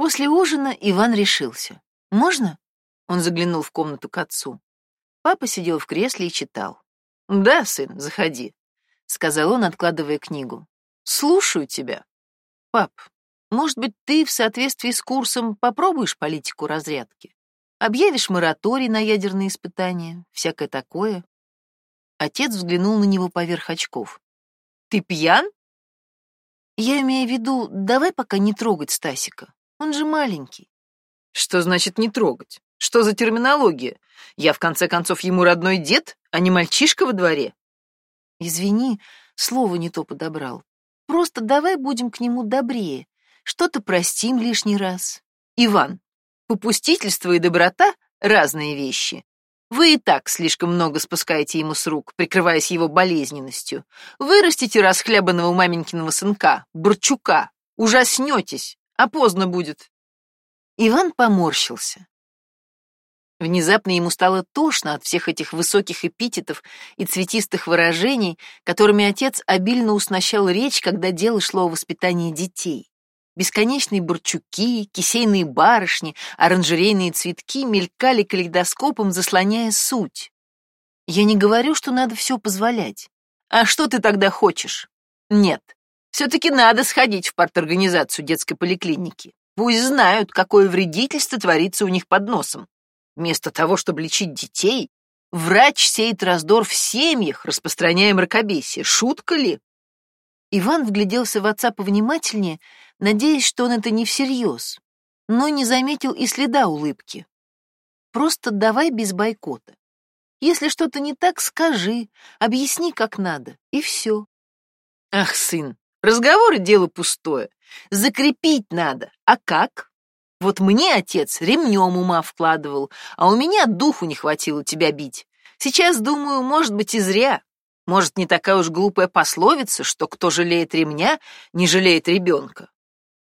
После ужина Иван решился. «Можно?» Он заглянул в комнату к отцу. Папа сидел в кресле и читал. «Да, сын, заходи», — сказал он, откладывая книгу. «Слушаю тебя». «Пап, может быть, ты в соответствии с курсом попробуешь политику разрядки? Объявишь мораторий на ядерные испытания, всякое такое?» Отец взглянул на него поверх очков. «Ты пьян?» «Я имею в виду, давай пока не трогать Стасика. Он же маленький». «Что значит не трогать? Что за терминология? Я, в конце концов, ему родной дед, а не мальчишка во дворе?» «Извини, слово не то подобрал. Просто давай будем к нему добрее, что-то простим лишний раз. Иван, попустительство и доброта — разные вещи. Вы и так слишком много спускаете ему с рук, прикрываясь его болезненностью. Вырастите расхлябанного маменькиного сынка, Борчука, ужаснетесь, а поздно будет. Иван поморщился. Внезапно ему стало тошно от всех этих высоких эпитетов и цветистых выражений, которыми отец обильно уснащал речь, когда дело шло о воспитании детей. Бесконечные бурчуки, кисейные барышни, оранжерейные цветки мелькали калейдоскопом, заслоняя суть. Я не говорю, что надо все позволять. А что ты тогда хочешь? Нет, все-таки надо сходить в парторганизацию детской поликлиники. Пусть знают, какое вредительство творится у них под носом. Вместо того, чтобы лечить детей, врач сеет раздор в семьях, распространяя мракобесие. Шутка ли? Иван вгляделся в отца повнимательнее, надеясь, что он это не всерьез, но не заметил и следа улыбки. Просто давай без бойкота. Если что-то не так, скажи, объясни, как надо, и все. Ах, сын, разговоры — дело пустое. Закрепить надо. А как? Вот мне отец ремнем ума вкладывал, а у меня духу не хватило тебя бить. Сейчас, думаю, может быть, и зря. Может, не такая уж глупая пословица, что кто жалеет ремня, не жалеет ребенка.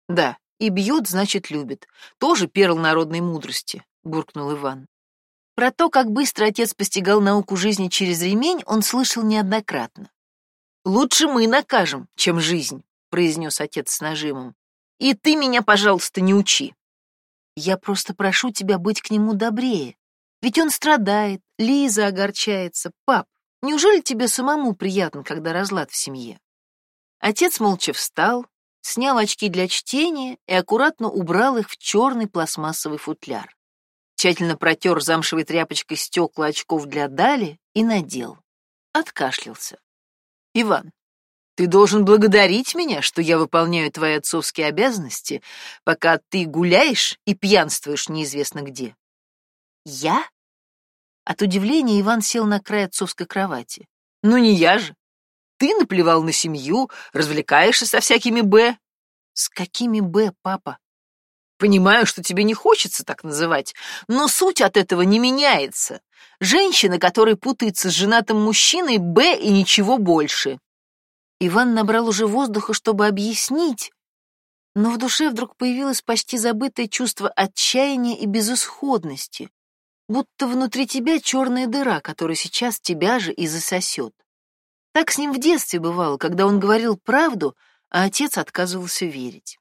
Да, и бьет, значит, любит. Тоже перл народной мудрости, буркнул Иван. Про то, как быстро отец постигал науку жизни через ремень, он слышал неоднократно. «Лучше мы накажем, чем жизнь», — произнес отец с нажимом. «И ты меня, пожалуйста, не учи». «Я просто прошу тебя быть к нему добрее. Ведь он страдает, Лиза огорчается. Пап, Неужели тебе самому приятно, когда разлад в семье? Отец молча встал, снял очки для чтения и аккуратно убрал их в черный пластмассовый футляр. Тщательно протер замшевой тряпочкой стекла очков для Дали и надел. Откашлялся. «Иван, ты должен благодарить меня, что я выполняю твои отцовские обязанности, пока ты гуляешь и пьянствуешь неизвестно где». «Я?» От удивления Иван сел на край отцовской кровати. «Ну не я же. Ты наплевал на семью, развлекаешься со всякими «Б». «С какими «Б», папа?» Понимаю, что тебе не хочется так называть, но суть от этого не меняется. Женщина, которая путается с женатым мужчиной, «Б» и ничего больше. Иван набрал уже воздуха, чтобы объяснить, но в душе вдруг появилось почти забытое чувство отчаяния и безысходности будто внутри тебя черная дыра, которая сейчас тебя же и засосет. Так с ним в детстве бывало, когда он говорил правду, а отец отказывался верить.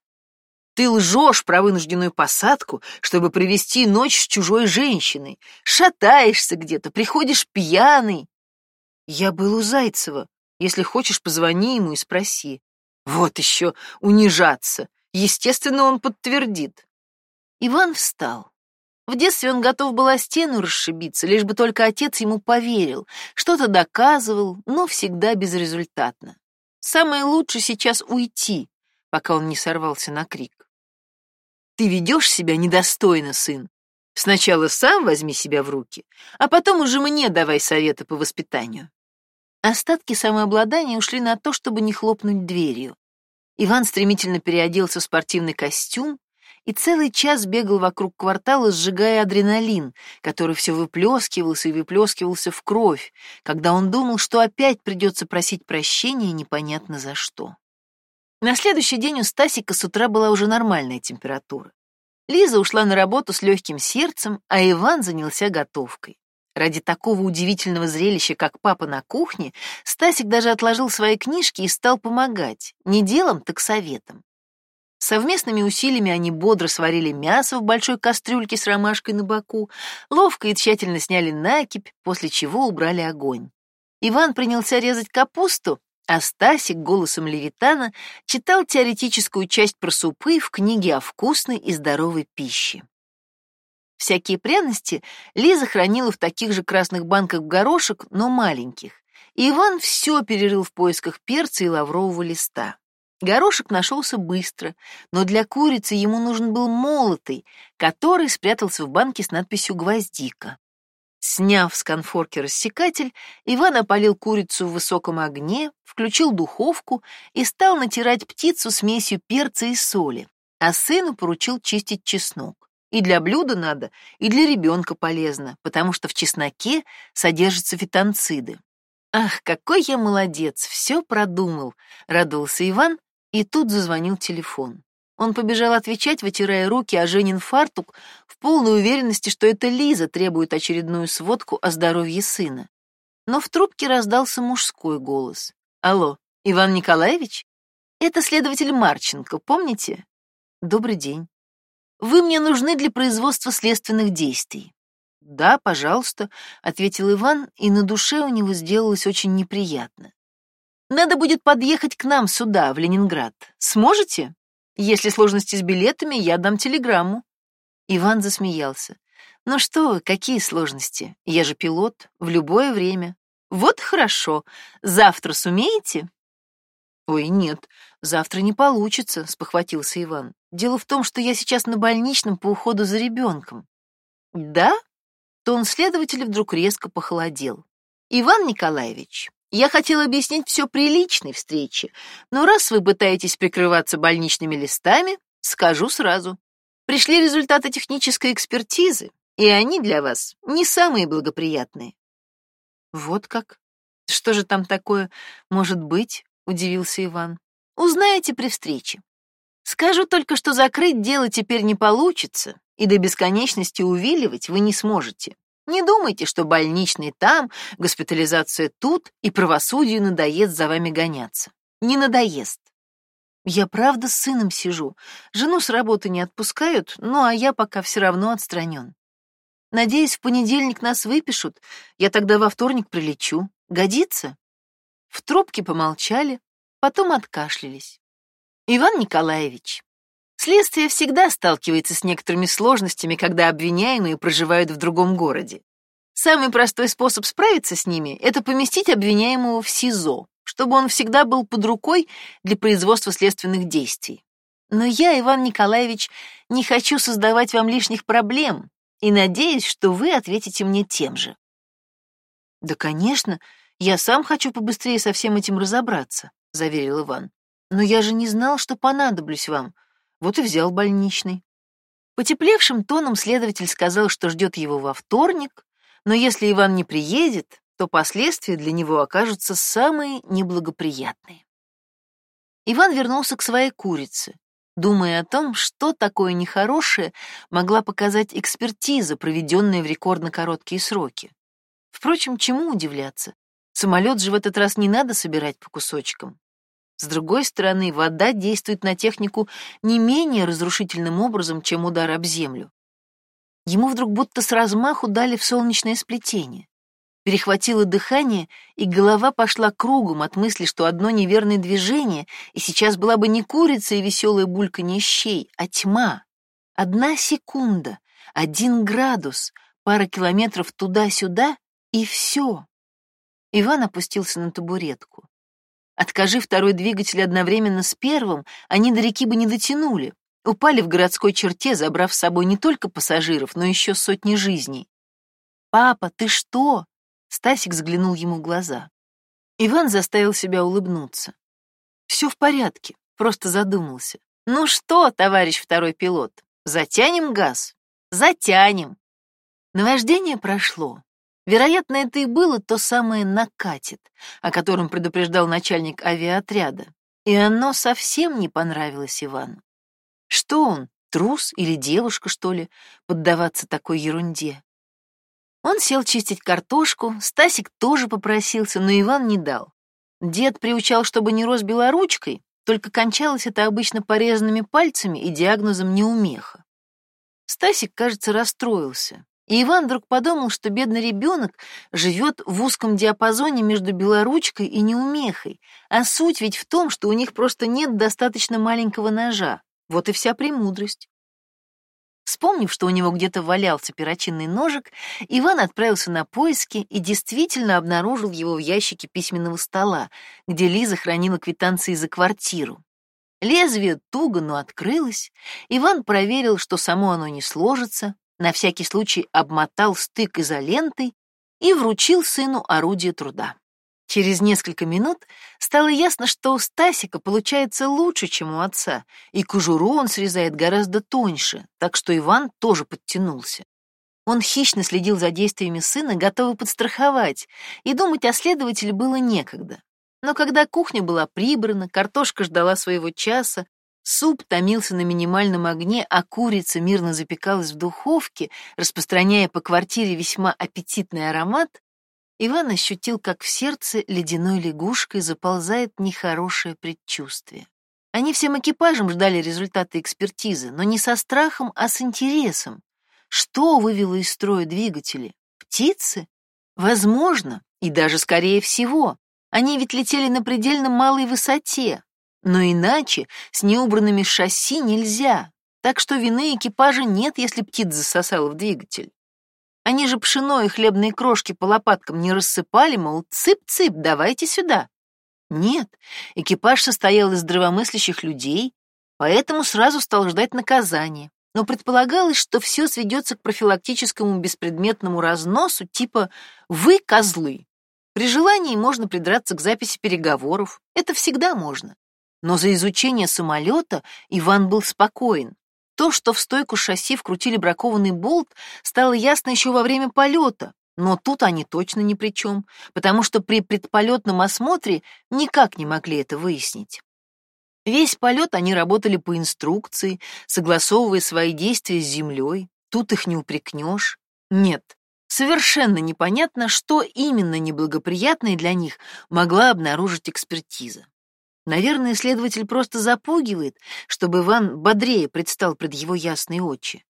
Ты лжешь про вынужденную посадку, чтобы провести ночь с чужой женщиной. Шатаешься где-то, приходишь пьяный. Я был у Зайцева. Если хочешь, позвони ему и спроси. Вот еще унижаться. Естественно, он подтвердит. Иван встал. В детстве он готов был о стену расшибиться, лишь бы только отец ему поверил, что-то доказывал, но всегда безрезультатно. Самое лучшее сейчас уйти, пока он не сорвался на крик. «Ты ведешь себя недостойно, сын. Сначала сам возьми себя в руки, а потом уже мне давай советы по воспитанию». Остатки самообладания ушли на то, чтобы не хлопнуть дверью. Иван стремительно переоделся в спортивный костюм, и целый час бегал вокруг квартала, сжигая адреналин, который все выплескивался и выплескивался в кровь, когда он думал, что опять придется просить прощения непонятно за что. На следующий день у Стасика с утра была уже нормальная температура. Лиза ушла на работу с легким сердцем, а Иван занялся готовкой. Ради такого удивительного зрелища, как папа на кухне, Стасик даже отложил свои книжки и стал помогать, не делом, так советом. Совместными усилиями они бодро сварили мясо в большой кастрюльке с ромашкой на боку, ловко и тщательно сняли накипь, после чего убрали огонь. Иван принялся резать капусту, а Стасик голосом Левитана читал теоретическую часть про супы в книге о вкусной и здоровой пище. Всякие пряности Лиза хранила в таких же красных банках горошек, но маленьких. И Иван все перерыл в поисках перца и лаврового листа. Горошек нашелся быстро, но для курицы ему нужен был молотый, который спрятался в банке с надписью «Гвоздика». Сняв с конфорки рассекатель, Иван опалил курицу в высоком огне, включил духовку и стал натирать птицу смесью перца и соли, а сыну поручил чистить чеснок. И для блюда надо, и для ребенка полезно, потому что в чесноке содержатся фитонциды. «Ах, какой я молодец, все продумал!» — радовался Иван и тут зазвонил телефон. Он побежал отвечать, вытирая руки о Женин фартук, в полной уверенности, что это Лиза требует очередную сводку о здоровье сына. Но в трубке раздался мужской голос. «Алло, Иван Николаевич? Это следователь Марченко, помните? Добрый день. Вы мне нужны для производства следственных действий». «Да, пожалуйста», — ответил Иван, и на душе у него сделалось очень неприятно. Надо будет подъехать к нам сюда, в Ленинград. Сможете? Если сложности с билетами, я дам телеграмму. Иван засмеялся. Ну что какие сложности? Я же пилот, в любое время. Вот хорошо. Завтра сумеете? Ой, нет, завтра не получится, спохватился Иван. Дело в том, что я сейчас на больничном по уходу за ребенком. Да? Тон следователя вдруг резко похолодел. Иван Николаевич, я хотел объяснить все при личной встрече, но раз вы пытаетесь прикрываться больничными листами, скажу сразу. Пришли результаты технической экспертизы, и они для вас не самые благоприятные. Вот как? Что же там такое может быть? удивился Иван. Узнаете при встрече. Скажу только, что закрыть дело теперь не получится, и до бесконечности увиливать вы не сможете. Не думайте, что больничный там, госпитализация тут, и правосудию надоест за вами гоняться. Не надоест. Я правда с сыном сижу. Жену с работы не отпускают, ну а я пока все равно отстранен. Надеюсь, в понедельник нас выпишут, я тогда во вторник прилечу. Годится? В трубке помолчали, потом откашлялись. Иван Николаевич, Следствие всегда сталкивается с некоторыми сложностями, когда обвиняемые проживают в другом городе. Самый простой способ справиться с ними — это поместить обвиняемого в СИЗО, чтобы он всегда был под рукой для производства следственных действий. Но я, Иван Николаевич, не хочу создавать вам лишних проблем и надеюсь, что вы ответите мне тем же. Да, конечно, я сам хочу побыстрее со всем этим разобраться, заверил Иван. Но я же не знал, что понадоблюсь вам вот и взял больничный. Потеплевшим тоном следователь сказал, что ждет его во вторник, но если Иван не приедет, то последствия для него окажутся самые неблагоприятные. Иван вернулся к своей курице, думая о том, что такое нехорошее могла показать экспертиза, проведенная в рекордно короткие сроки. Впрочем, чему удивляться? Самолет же в этот раз не надо собирать по кусочкам. С другой стороны, вода действует на технику не менее разрушительным образом, чем удар об землю. Ему вдруг будто с размаху дали в солнечное сплетение. Перехватило дыхание, и голова пошла кругом от мысли, что одно неверное движение, и сейчас была бы не курица и веселая бульканье щей, а тьма. Одна секунда, один градус, пара километров туда-сюда, и все. Иван опустился на табуретку. Откажи второй двигатель одновременно с первым, они до реки бы не дотянули. Упали в городской черте, забрав с собой не только пассажиров, но еще сотни жизней. «Папа, ты что?» Стасик взглянул ему в глаза. Иван заставил себя улыбнуться. «Все в порядке», просто задумался. «Ну что, товарищ второй пилот, затянем газ?» «Затянем». Наваждение прошло. Вероятно, это и было то самое «накатит», о котором предупреждал начальник авиаотряда, и оно совсем не понравилось Ивану. Что он, трус или девушка, что ли, поддаваться такой ерунде? Он сел чистить картошку, Стасик тоже попросился, но Иван не дал. Дед приучал, чтобы не рос белоручкой, только кончалось это обычно порезанными пальцами и диагнозом неумеха. Стасик, кажется, расстроился. И Иван вдруг подумал, что бедный ребенок живет в узком диапазоне между белоручкой и неумехой, а суть ведь в том, что у них просто нет достаточно маленького ножа. Вот и вся премудрость. Вспомнив, что у него где-то валялся перочинный ножик, Иван отправился на поиски и действительно обнаружил его в ящике письменного стола, где Лиза хранила квитанции за квартиру. Лезвие туго, но открылось. Иван проверил, что само оно не сложится, на всякий случай обмотал стык изолентой и вручил сыну орудие труда. Через несколько минут стало ясно, что у Стасика получается лучше, чем у отца, и кожуру он срезает гораздо тоньше, так что Иван тоже подтянулся. Он хищно следил за действиями сына, готовый подстраховать, и думать о следователе было некогда. Но когда кухня была прибрана, картошка ждала своего часа, Суп томился на минимальном огне, а курица мирно запекалась в духовке, распространяя по квартире весьма аппетитный аромат, Иван ощутил, как в сердце ледяной лягушкой заползает нехорошее предчувствие. Они всем экипажем ждали результаты экспертизы, но не со страхом, а с интересом. Что вывело из строя двигатели? Птицы? Возможно, и даже скорее всего. Они ведь летели на предельно малой высоте, но иначе с неубранными шасси нельзя, так что вины экипажа нет, если птиц засосало в двигатель. Они же пшено и хлебные крошки по лопаткам не рассыпали, мол, цып-цып, давайте сюда. Нет, экипаж состоял из здравомыслящих людей, поэтому сразу стал ждать наказания. Но предполагалось, что все сведется к профилактическому беспредметному разносу типа «вы козлы». При желании можно придраться к записи переговоров, это всегда можно. Но за изучение самолета Иван был спокоен. То, что в стойку шасси вкрутили бракованный болт, стало ясно еще во время полета, но тут они точно ни при чем, потому что при предполетном осмотре никак не могли это выяснить. Весь полет они работали по инструкции, согласовывая свои действия с землей. Тут их не упрекнешь. Нет, совершенно непонятно, что именно неблагоприятное для них могла обнаружить экспертиза. Наверное, следователь просто запугивает, чтобы Иван бодрее предстал пред его ясные очи.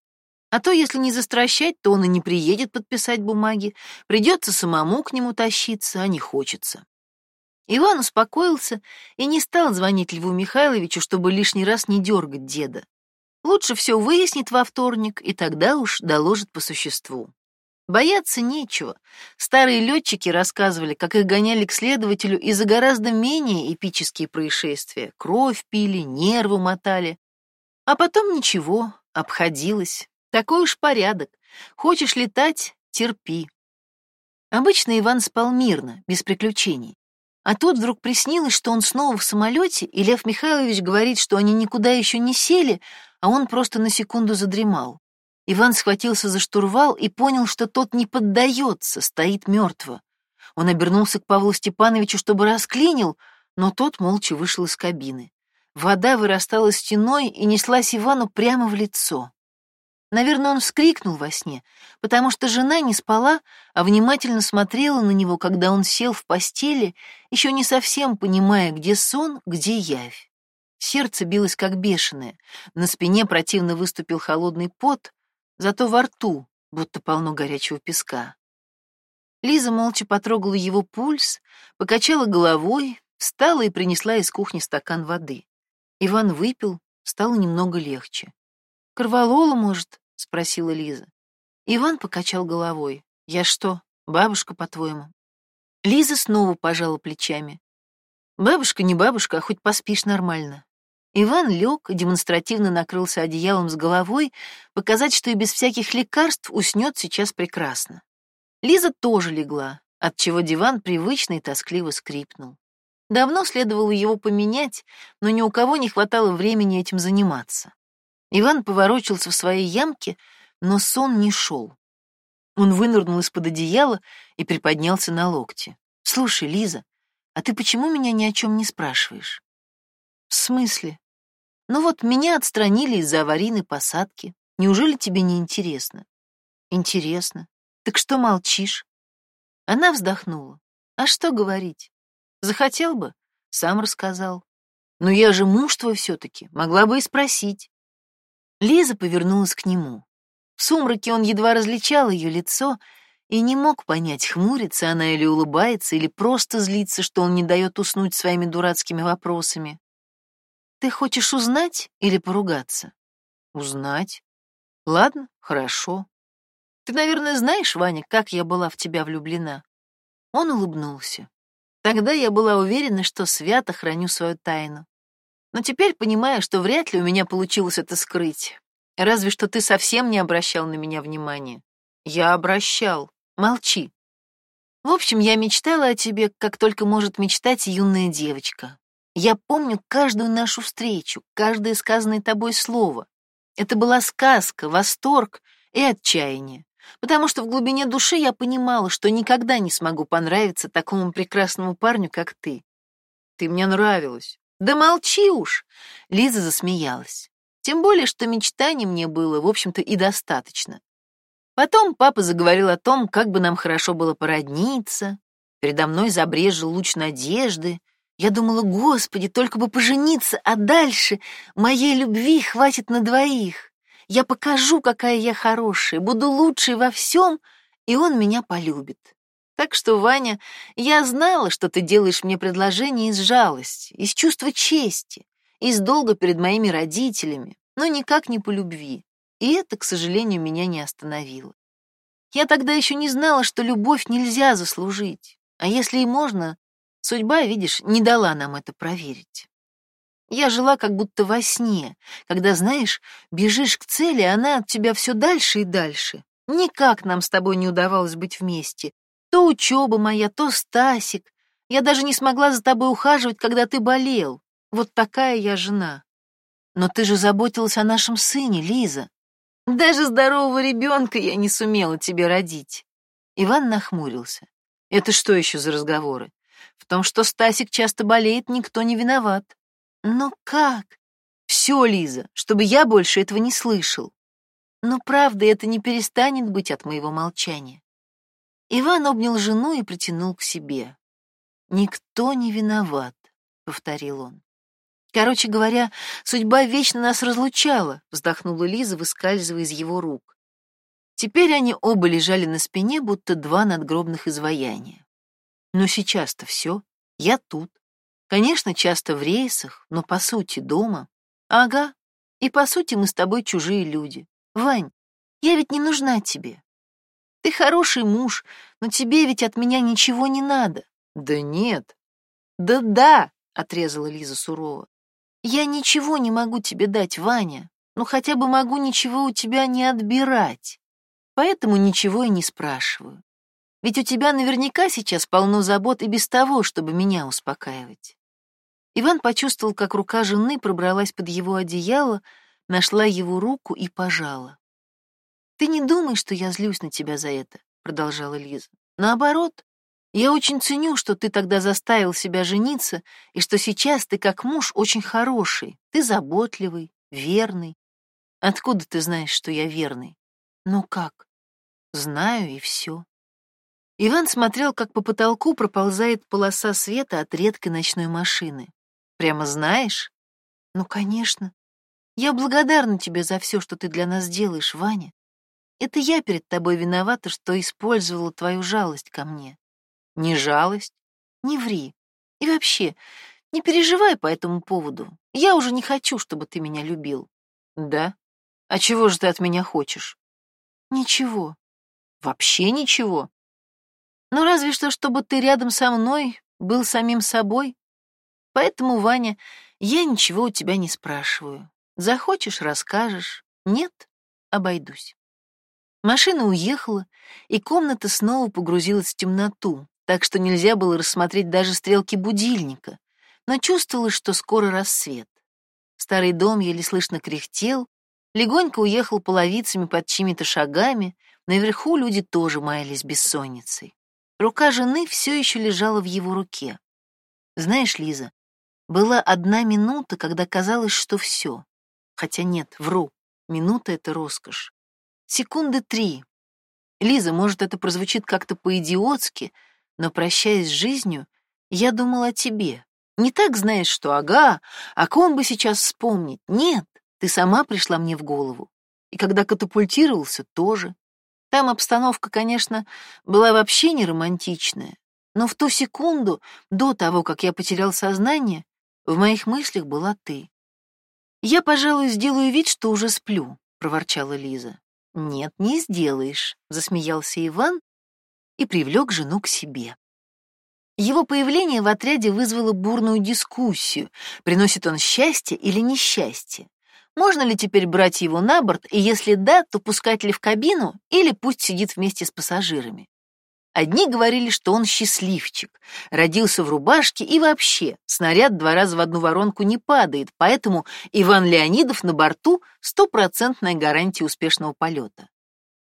А то, если не застращать, то он и не приедет подписать бумаги, придется самому к нему тащиться, а не хочется. Иван успокоился и не стал звонить Льву Михайловичу, чтобы лишний раз не дергать деда. Лучше все выяснит во вторник, и тогда уж доложит по существу. Бояться нечего. Старые летчики рассказывали, как их гоняли к следователю и за гораздо менее эпические происшествия. Кровь пили, нервы мотали. А потом ничего, обходилось. Такой уж порядок. Хочешь летать — терпи. Обычно Иван спал мирно, без приключений. А тут вдруг приснилось, что он снова в самолете, и Лев Михайлович говорит, что они никуда еще не сели, а он просто на секунду задремал. Иван схватился за штурвал и понял, что тот не поддается, стоит мертво. Он обернулся к Павлу Степановичу, чтобы расклинил, но тот молча вышел из кабины. Вода вырастала стеной и неслась Ивану прямо в лицо. Наверное, он вскрикнул во сне, потому что жена не спала, а внимательно смотрела на него, когда он сел в постели, еще не совсем понимая, где сон, где явь. Сердце билось как бешеное, на спине противно выступил холодный пот, зато во рту будто полно горячего песка. Лиза молча потрогала его пульс, покачала головой, встала и принесла из кухни стакан воды. Иван выпил, стало немного легче. «Корвалола, может?» — спросила Лиза. Иван покачал головой. «Я что, бабушка, по-твоему?» Лиза снова пожала плечами. «Бабушка не бабушка, а хоть поспишь нормально. Иван лег, демонстративно накрылся одеялом с головой, показать, что и без всяких лекарств уснет сейчас прекрасно. Лиза тоже легла, отчего диван привычно и тоскливо скрипнул. Давно следовало его поменять, но ни у кого не хватало времени этим заниматься. Иван поворочился в своей ямке, но сон не шел. Он вынырнул из-под одеяла и приподнялся на локте. «Слушай, Лиза, а ты почему меня ни о чем не спрашиваешь?» «В смысле?» «Ну вот, меня отстранили из-за аварийной посадки. Неужели тебе не интересно?» «Интересно. Так что молчишь?» Она вздохнула. «А что говорить? Захотел бы, сам рассказал. Но я же муж твой все-таки, могла бы и спросить. Лиза повернулась к нему. В сумраке он едва различал ее лицо и не мог понять, хмурится она или улыбается, или просто злится, что он не дает уснуть своими дурацкими вопросами. «Ты хочешь узнать или поругаться?» «Узнать. Ладно, хорошо. Ты, наверное, знаешь, Ваня, как я была в тебя влюблена?» Он улыбнулся. Тогда я была уверена, что свято храню свою тайну. Но теперь понимаю, что вряд ли у меня получилось это скрыть. Разве что ты совсем не обращал на меня внимания. Я обращал. Молчи. В общем, я мечтала о тебе, как только может мечтать юная девочка. Я помню каждую нашу встречу, каждое сказанное тобой слово. Это была сказка, восторг и отчаяние, потому что в глубине души я понимала, что никогда не смогу понравиться такому прекрасному парню, как ты. Ты мне нравилась. Да молчи уж, Лиза засмеялась. Тем более, что мечтаний мне было, в общем-то, и достаточно. Потом папа заговорил о том, как бы нам хорошо было породниться. Передо мной забрежил луч надежды. Я думала, господи, только бы пожениться, а дальше моей любви хватит на двоих. Я покажу, какая я хорошая, буду лучшей во всем, и он меня полюбит. Так что, Ваня, я знала, что ты делаешь мне предложение из жалости, из чувства чести, из долга перед моими родителями, но никак не по любви. И это, к сожалению, меня не остановило. Я тогда еще не знала, что любовь нельзя заслужить. А если и можно, судьба, видишь, не дала нам это проверить. Я жила как будто во сне, когда, знаешь, бежишь к цели, а она от тебя все дальше и дальше. Никак нам с тобой не удавалось быть вместе. То учеба моя, то Стасик. Я даже не смогла за тобой ухаживать, когда ты болел. Вот такая я жена. Но ты же заботилась о нашем сыне, Лиза. Даже здорового ребенка я не сумела тебе родить. Иван нахмурился. Это что еще за разговоры? В том, что Стасик часто болеет, никто не виноват. Но как? Все, Лиза, чтобы я больше этого не слышал. Но правда, это не перестанет быть от моего молчания. Иван обнял жену и притянул к себе. «Никто не виноват», — повторил он. Короче говоря, судьба вечно нас разлучала, вздохнула Лиза, выскальзывая из его рук. Теперь они оба лежали на спине, будто два надгробных изваяния. Но сейчас-то все, я тут. Конечно, часто в рейсах, но по сути дома. Ага, и по сути мы с тобой чужие люди. Вань, я ведь не нужна тебе. Ты хороший муж, но тебе ведь от меня ничего не надо. Да нет. Да да, отрезала Лиза сурово. Я ничего не могу тебе дать, Ваня, но хотя бы могу ничего у тебя не отбирать. Поэтому ничего и не спрашиваю. Ведь у тебя наверняка сейчас полно забот и без того, чтобы меня успокаивать. Иван почувствовал, как рука жены пробралась под его одеяло, нашла его руку и пожала. «Ты не думай, что я злюсь на тебя за это», — продолжала Лиза. «Наоборот, я очень ценю, что ты тогда заставил себя жениться, и что сейчас ты как муж очень хороший. Ты заботливый, верный. Откуда ты знаешь, что я верный? Ну как? Знаю, и все. Иван смотрел, как по потолку проползает полоса света от редкой ночной машины. Прямо знаешь? Ну, конечно. Я благодарна тебе за все, что ты для нас делаешь, Ваня. Это я перед тобой виновата, что использовала твою жалость ко мне. Не жалость? Не ври. И вообще, не переживай по этому поводу. Я уже не хочу, чтобы ты меня любил. Да? А чего же ты от меня хочешь? Ничего. Вообще ничего. Ну, разве что, чтобы ты рядом со мной был самим собой. Поэтому, Ваня, я ничего у тебя не спрашиваю. Захочешь — расскажешь. Нет — обойдусь. Машина уехала, и комната снова погрузилась в темноту, так что нельзя было рассмотреть даже стрелки будильника, но чувствовалось, что скоро рассвет. Старый дом еле слышно кряхтел, легонько уехал половицами под чьими-то шагами, наверху люди тоже маялись бессонницей. Рука жены все еще лежала в его руке. Знаешь, Лиза, была одна минута, когда казалось, что все. Хотя нет, вру, минута — это роскошь. Секунды три. Лиза, может, это прозвучит как-то по-идиотски, но, прощаясь с жизнью, я думал о тебе, Не так знаешь, что ага, о ком бы сейчас вспомнить. Нет, ты сама пришла мне в голову. И когда катапультировался, тоже. Там обстановка, конечно, была вообще не романтичная, но в ту секунду, до того, как я потерял сознание, в моих мыслях была ты. «Я, пожалуй, сделаю вид, что уже сплю», — проворчала Лиза. «Нет, не сделаешь», — засмеялся Иван и привлек жену к себе. Его появление в отряде вызвало бурную дискуссию, приносит он счастье или несчастье. Можно ли теперь брать его на борт, и если да, то пускать ли в кабину, или пусть сидит вместе с пассажирами? Одни говорили, что он счастливчик, родился в рубашке и вообще, снаряд два раза в одну воронку не падает, поэтому Иван Леонидов на борту — стопроцентная гарантия успешного полета.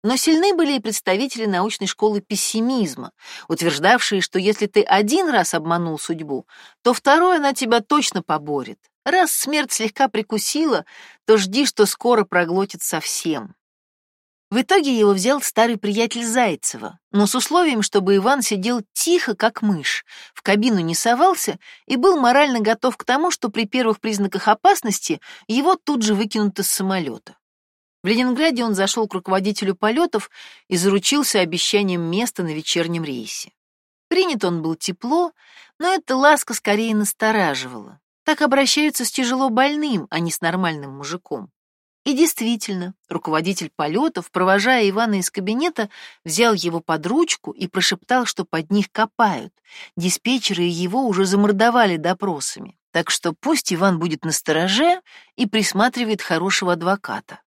Но сильны были и представители научной школы пессимизма, утверждавшие, что если ты один раз обманул судьбу, то второй она тебя точно поборет. Раз смерть слегка прикусила, то жди, что скоро проглотит совсем. В итоге его взял старый приятель Зайцева, но с условием, чтобы Иван сидел тихо, как мышь, в кабину не совался и был морально готов к тому, что при первых признаках опасности его тут же выкинут из самолета. В Ленинграде он зашел к руководителю полетов и заручился обещанием места на вечернем рейсе. Принят он был тепло, но эта ласка скорее настораживала. Так обращаются с тяжело больным, а не с нормальным мужиком. И действительно, руководитель полетов, провожая Ивана из кабинета, взял его под ручку и прошептал, что под них копают. Диспетчеры его уже замордовали допросами, так что пусть Иван будет настороже и присматривает хорошего адвоката.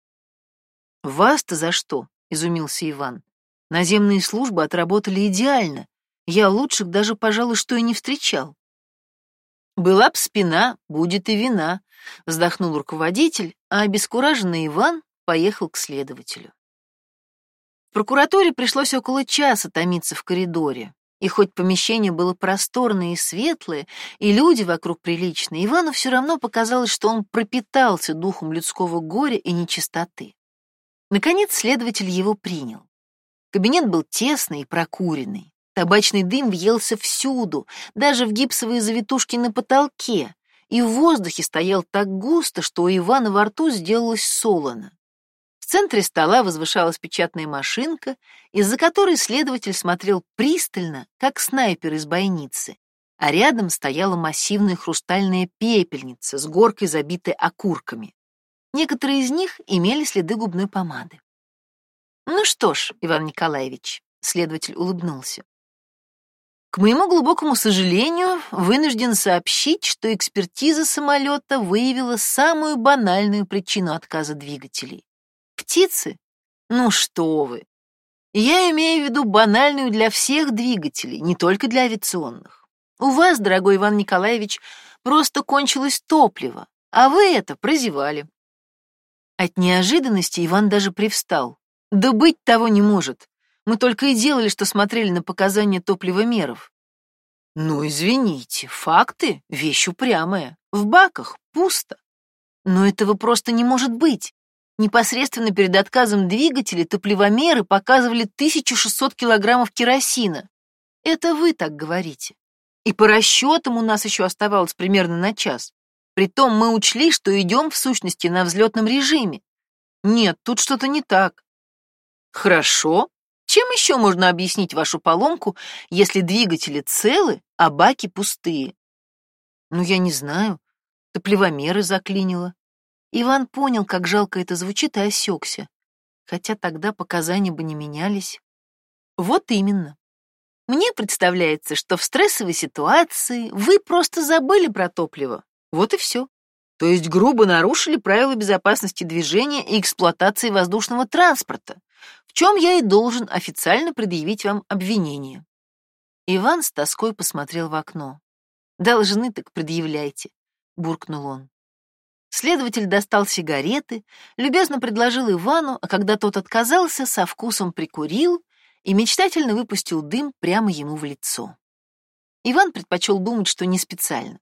«Вас-то за что?» — изумился Иван. «Наземные службы отработали идеально. Я лучших даже, пожалуй, что и не встречал». «Была б спина, будет и вина», — вздохнул руководитель, а обескураженный Иван поехал к следователю. В прокуратуре пришлось около часа томиться в коридоре, и хоть помещение было просторное и светлое, и люди вокруг приличные, Ивану все равно показалось, что он пропитался духом людского горя и нечистоты. Наконец следователь его принял. Кабинет был тесный и прокуренный. Табачный дым въелся всюду, даже в гипсовые завитушки на потолке, и в воздухе стоял так густо, что у Ивана во рту сделалось солоно. В центре стола возвышалась печатная машинка, из-за которой следователь смотрел пристально, как снайпер из бойницы, а рядом стояла массивная хрустальная пепельница с горкой, забитой окурками. Некоторые из них имели следы губной помады. «Ну что ж, Иван Николаевич», — следователь улыбнулся, «к моему глубокому сожалению, вынужден сообщить, что экспертиза самолета выявила самую банальную причину отказа двигателей. Птицы? Ну что вы! Я имею в виду банальную для всех двигателей, не только для авиационных. У вас, дорогой Иван Николаевич, просто кончилось топливо, а вы это прозевали. От неожиданности Иван даже привстал. Да быть того не может. Мы только и делали, что смотрели на показания топливомеров. Ну, извините, факты — вещь упрямая. В баках пусто. Но этого просто не может быть. Непосредственно перед отказом двигателя топливомеры показывали 1600 килограммов керосина. Это вы так говорите. И по расчетам у нас еще оставалось примерно на час. Притом мы учли, что идем в сущности на взлетном режиме. Нет, тут что-то не так. Хорошо. Чем еще можно объяснить вашу поломку, если двигатели целы, а баки пустые? Ну, я не знаю. Топливомеры заклинило. Иван понял, как жалко это звучит, и осекся. Хотя тогда показания бы не менялись. Вот именно. Мне представляется, что в стрессовой ситуации вы просто забыли про топливо. Вот и все. То есть грубо нарушили правила безопасности движения и эксплуатации воздушного транспорта, в чем я и должен официально предъявить вам обвинение. Иван с тоской посмотрел в окно. «Должны, так предъявляйте», — буркнул он. Следователь достал сигареты, любезно предложил Ивану, а когда тот отказался, со вкусом прикурил и мечтательно выпустил дым прямо ему в лицо. Иван предпочел думать, что не специально.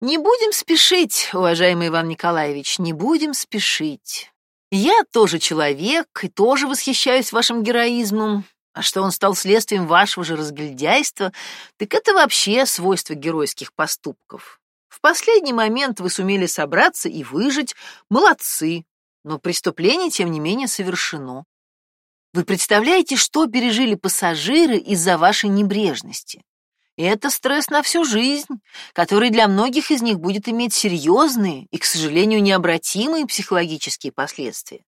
Не будем спешить, уважаемый Иван Николаевич, не будем спешить. Я тоже человек и тоже восхищаюсь вашим героизмом, А что он стал следствием вашего же разгильдяйства, так это вообще свойство геройских поступков. В последний момент вы сумели собраться и выжить, молодцы, но преступление, тем не менее, совершено. Вы представляете, что пережили пассажиры из-за вашей небрежности? Это стресс на всю жизнь, который для многих из них будет иметь серьезные и, к сожалению, необратимые психологические последствия.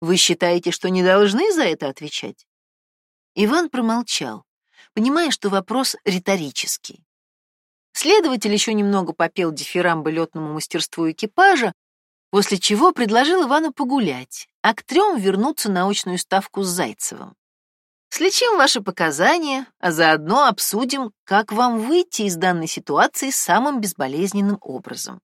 Вы считаете, что не должны за это отвечать? Иван промолчал, понимая, что вопрос риторический. Следователь еще немного попел дифирамбы летному мастерству экипажа, после чего предложил Ивану погулять, а к трем вернуться на очную ставку с Зайцевым. Слечим ваши показания, а заодно обсудим, как вам выйти из данной ситуации самым безболезненным образом.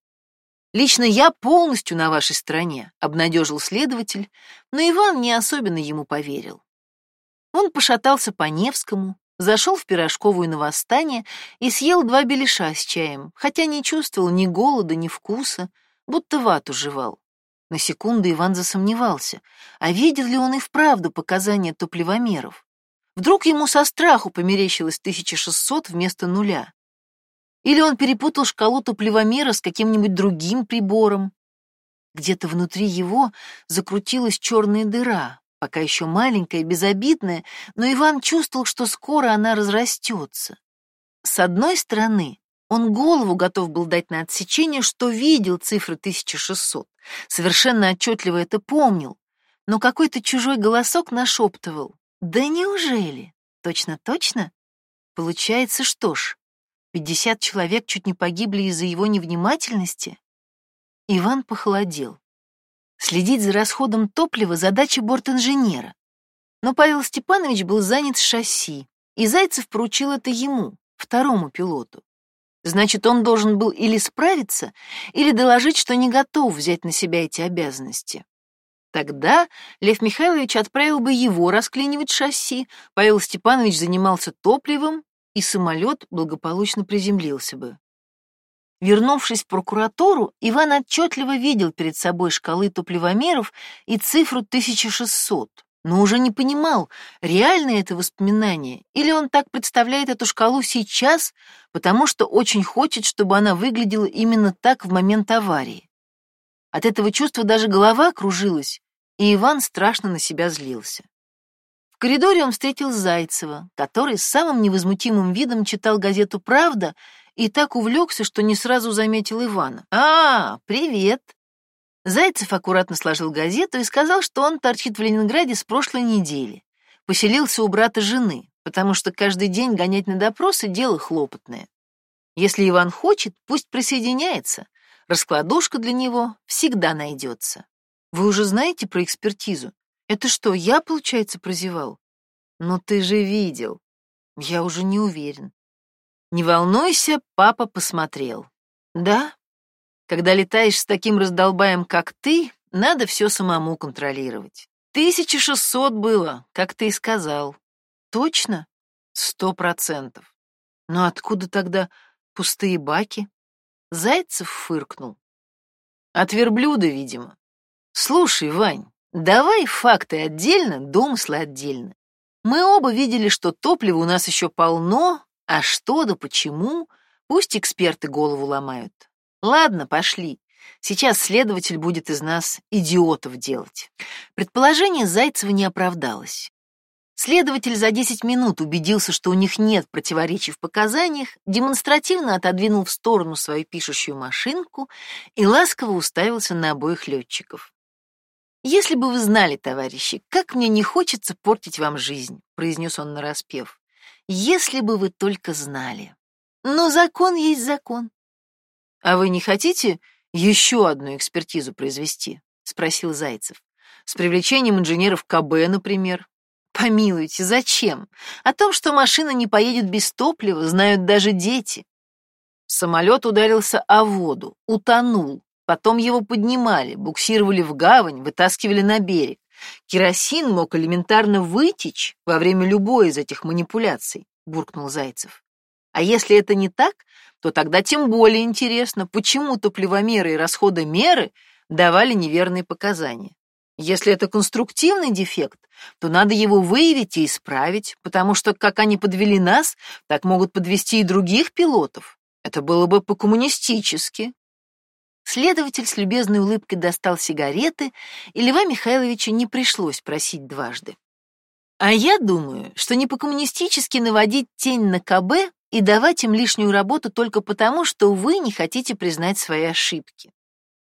Лично я полностью на вашей стороне, обнадежил следователь, но Иван не особенно ему поверил. Он пошатался по Невскому, зашел в пирожковую на восстание и съел два беляша с чаем, хотя не чувствовал ни голода, ни вкуса, будто вату жевал. На секунду Иван засомневался, а видел ли он и вправду показания топливомеров. Вдруг ему со страху померещилось 1600 вместо нуля. Или он перепутал шкалу топливомера с каким-нибудь другим прибором. Где-то внутри его закрутилась черная дыра, пока еще маленькая, безобидная, но Иван чувствовал, что скоро она разрастется. С одной стороны, он голову готов был дать на отсечение, что видел цифры 1600, совершенно отчетливо это помнил, но какой-то чужой голосок нашептывал. «Да неужели? Точно-точно? Получается, что ж, пятьдесят человек чуть не погибли из-за его невнимательности?» Иван похолодел. Следить за расходом топлива — задача бортинженера. Но Павел Степанович был занят шасси, и Зайцев поручил это ему, второму пилоту. Значит, он должен был или справиться, или доложить, что не готов взять на себя эти обязанности. Тогда Лев Михайлович отправил бы его расклинивать шасси, Павел Степанович занимался топливом, и самолет благополучно приземлился бы. Вернувшись в прокуратуру, Иван отчетливо видел перед собой шкалы топливомеров и цифру 1600, но уже не понимал, реально это воспоминание, или он так представляет эту шкалу сейчас, потому что очень хочет, чтобы она выглядела именно так в момент аварии. От этого чувства даже голова кружилась, и Иван страшно на себя злился. В коридоре он встретил Зайцева, который с самым невозмутимым видом читал газету «Правда» и так увлекся, что не сразу заметил Ивана. «А, привет!» Зайцев аккуратно сложил газету и сказал, что он торчит в Ленинграде с прошлой недели. Поселился у брата жены, потому что каждый день гонять на допросы — дело хлопотное. Если Иван хочет, пусть присоединяется. Раскладушка для него всегда найдется. Вы уже знаете про экспертизу? Это что, я, получается, прозевал? Но ты же видел. Я уже не уверен. Не волнуйся, папа посмотрел. Да? Когда летаешь с таким раздолбаем, как ты, надо все самому контролировать. Тысяча шестьсот было, как ты и сказал. Точно? Сто процентов. Но откуда тогда пустые баки? Зайцев фыркнул. От верблюда, видимо. Слушай, Вань, давай факты отдельно, домыслы отдельно. Мы оба видели, что топлива у нас еще полно, а что да почему, пусть эксперты голову ломают. Ладно, пошли. Сейчас следователь будет из нас идиотов делать. Предположение Зайцева не оправдалось. Следователь за 10 минут убедился, что у них нет противоречий в показаниях, демонстративно отодвинул в сторону свою пишущую машинку и ласково уставился на обоих летчиков. «Если бы вы знали, товарищи, как мне не хочется портить вам жизнь», — произнес он нараспев. Если бы вы только знали. Но закон есть закон. А вы не хотите еще одну экспертизу произвести? Спросил Зайцев. С привлечением инженеров КБ, например. Помилуйте, зачем? О том, что машина не поедет без топлива, знают даже дети. Самолет ударился о воду, утонул. Потом его поднимали, буксировали в гавань, вытаскивали на берег. Керосин мог элементарно вытечь во время любой из этих манипуляций, буркнул Зайцев. А если это не так, то тогда тем более интересно, почему топливомеры и расходомеры давали неверные показания. Если это конструктивный дефект, то надо его выявить и исправить, потому что, как они подвели нас, так могут подвести и других пилотов. Это было бы по-коммунистически. Следователь с любезной улыбкой достал сигареты, и Льва Михайловича не пришлось просить дважды. А я думаю, что не по-коммунистически наводить тень на КБ и давать им лишнюю работу только потому, что вы не хотите признать свои ошибки.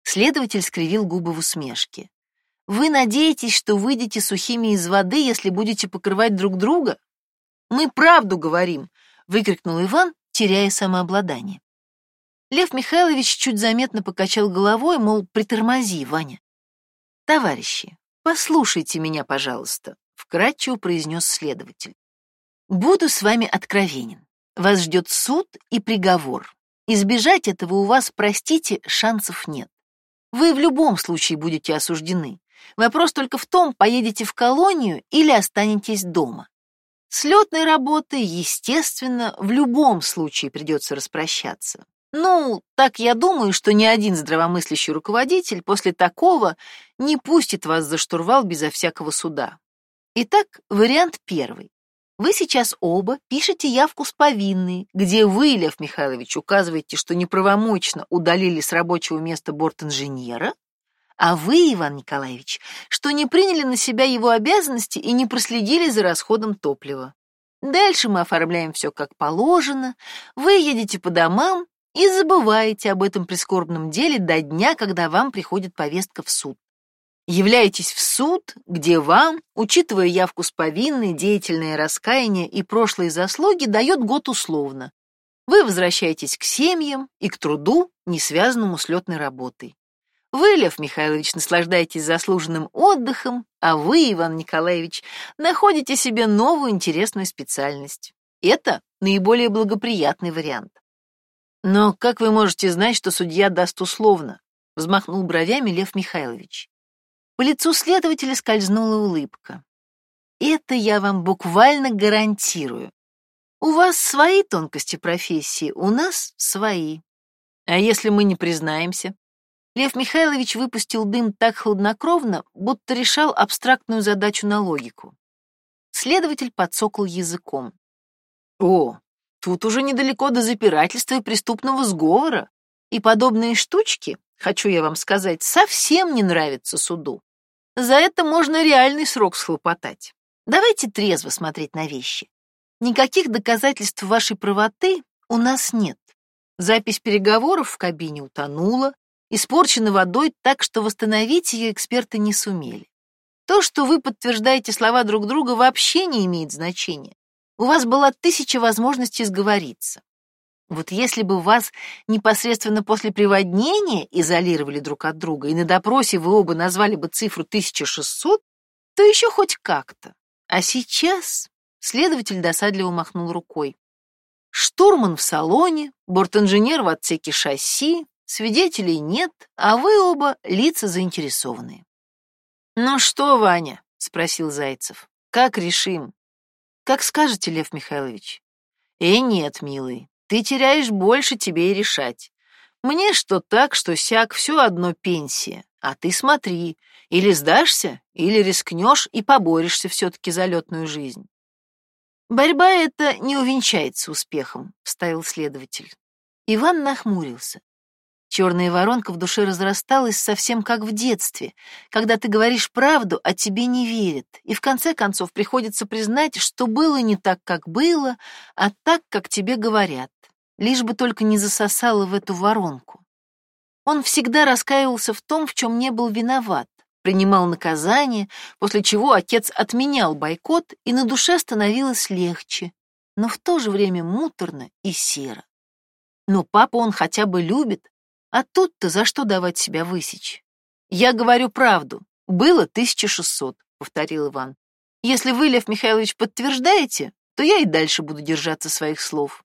Следователь скривил губы в усмешке. Вы надеетесь, что выйдете сухими из воды, если будете покрывать друг друга? Мы правду говорим, выкрикнул Иван, теряя самообладание. Лев Михайлович чуть заметно покачал головой, мол, притормози, Ваня. Товарищи, послушайте меня, пожалуйста, вкратчиво произнес следователь. Буду с вами откровенен. Вас ждет суд и приговор. Избежать этого у вас, простите, шансов нет. Вы в любом случае будете осуждены. Вопрос только в том, поедете в колонию или останетесь дома. С летной работой, естественно, в любом случае придется распрощаться. Ну, так я думаю, что ни один здравомыслящий руководитель после такого не пустит вас за штурвал безо всякого суда. Итак, вариант первый. Вы сейчас оба пишете явку с повинной, где вы, Лев Михайлович, указываете, что неправомочно удалили с рабочего места борт-инженера, а вы, Иван Николаевич, что не приняли на себя его обязанности и не проследили за расходом топлива. Дальше мы оформляем все как положено, вы едете по домам и забываете об этом прискорбном деле до дня, когда вам приходит повестка в суд являетесь в суд, где вам, учитывая явку с повинной, деятельное раскаяние и прошлые заслуги, дает год условно. Вы возвращаетесь к семьям и к труду, не связанному с летной работой. Вы, Лев Михайлович, наслаждаетесь заслуженным отдыхом, а вы, Иван Николаевич, находите себе новую интересную специальность. Это наиболее благоприятный вариант. Но как вы можете знать, что судья даст условно? Взмахнул бровями Лев Михайлович. По лицу следователя скользнула улыбка. Это я вам буквально гарантирую. У вас свои тонкости профессии, у нас свои. А если мы не признаемся? Лев Михайлович выпустил дым так хладнокровно, будто решал абстрактную задачу на логику. Следователь подсокал языком. О, тут уже недалеко до запирательства и преступного сговора. И подобные штучки, хочу я вам сказать, совсем не нравятся суду. За это можно реальный срок схлопотать. Давайте трезво смотреть на вещи. Никаких доказательств вашей правоты у нас нет. Запись переговоров в кабине утонула, испорчена водой так, что восстановить ее эксперты не сумели. То, что вы подтверждаете слова друг друга, вообще не имеет значения. У вас была тысяча возможностей сговориться. Вот если бы вас непосредственно после приводнения изолировали друг от друга, и на допросе вы оба назвали бы цифру 1600, то еще хоть как-то. А сейчас следователь досадливо махнул рукой. Штурман в салоне, бортинженер в отсеке шасси, свидетелей нет, а вы оба лица заинтересованные. «Ну что, Ваня?» — спросил Зайцев. «Как решим?» «Как скажете, Лев Михайлович». «Э, нет, милый, ты теряешь больше, тебе и решать. Мне что так, что сяк, все одно пенсия. А ты смотри, или сдашься, или рискнешь и поборешься все-таки за летную жизнь. Борьба эта не увенчается успехом, вставил следователь. Иван нахмурился. Черная воронка в душе разрасталась совсем как в детстве, когда ты говоришь правду, а тебе не верят, и в конце концов приходится признать, что было не так, как было, а так, как тебе говорят. Лишь бы только не засосало в эту воронку. Он всегда раскаивался в том, в чем не был виноват, принимал наказание, после чего отец отменял бойкот, и на душе становилось легче, но в то же время муторно и серо. Но папу он хотя бы любит, а тут-то за что давать себя высечь? Я говорю правду, было 1600, повторил Иван. Если вы, Лев Михайлович, подтверждаете, то я и дальше буду держаться своих слов.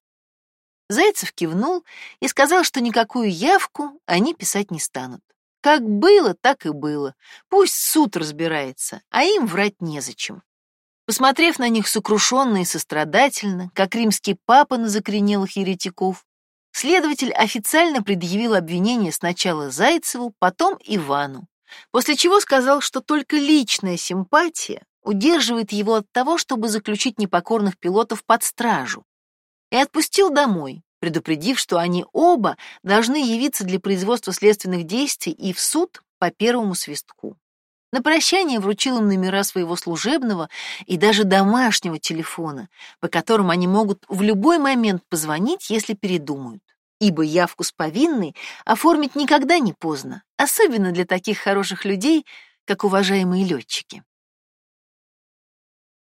Зайцев кивнул и сказал, что никакую явку они писать не станут. Как было, так и было. Пусть суд разбирается, а им врать незачем. Посмотрев на них сокрушенно и сострадательно, как римский папа на закоренелых еретиков, следователь официально предъявил обвинение сначала Зайцеву, потом Ивану, после чего сказал, что только личная симпатия удерживает его от того, чтобы заключить непокорных пилотов под стражу, и отпустил домой, предупредив, что они оба должны явиться для производства следственных действий и в суд по первому свистку. На прощание вручил им номера своего служебного и даже домашнего телефона, по которым они могут в любой момент позвонить, если передумают. Ибо явку с повинной оформить никогда не поздно, особенно для таких хороших людей, как уважаемые летчики.